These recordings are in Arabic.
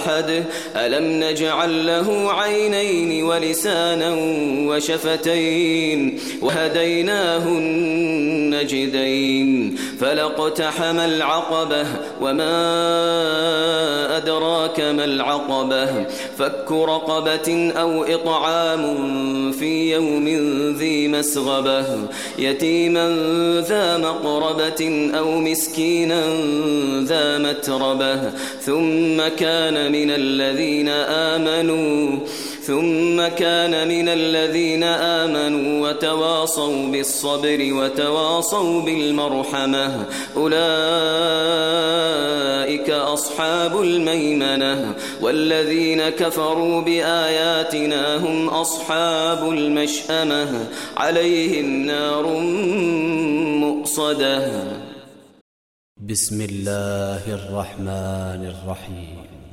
أحد ألم نجعل له عينين ولسانا وشفتين وهديناه النجدين فلقتحم العقبة وما أدراك ما العقبة فك رقبة أو إطعام في يوم ذي مسغبة يتيما ذا مقربة أو مسكينا ذا متربة ثم كان من الذين آمنوا ثم كان من الذين آمنوا وتواصوا بالصبر وتواصوا بالمرحمة. أولئك أصحاب الميمنة. والذين كفروا بآياتنا هم أصحاب المشأمة. عليهم نار مؤصدة. بسم الله الرحمن الرحيم.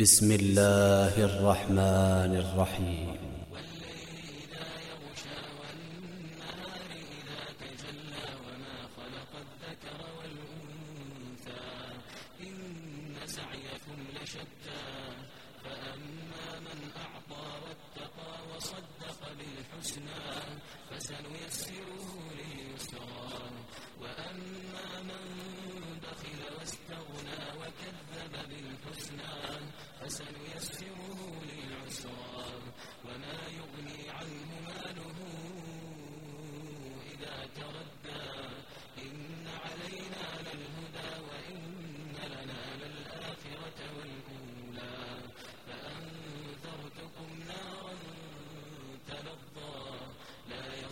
بسم الله الرحمن الرحيم والليل إذا يغشى إذا تجلى وما خلق الذكر والأنثى إن سعيكم لشتى فأما من أعطى واتقى وصدق بالحسنى فسنيسره لله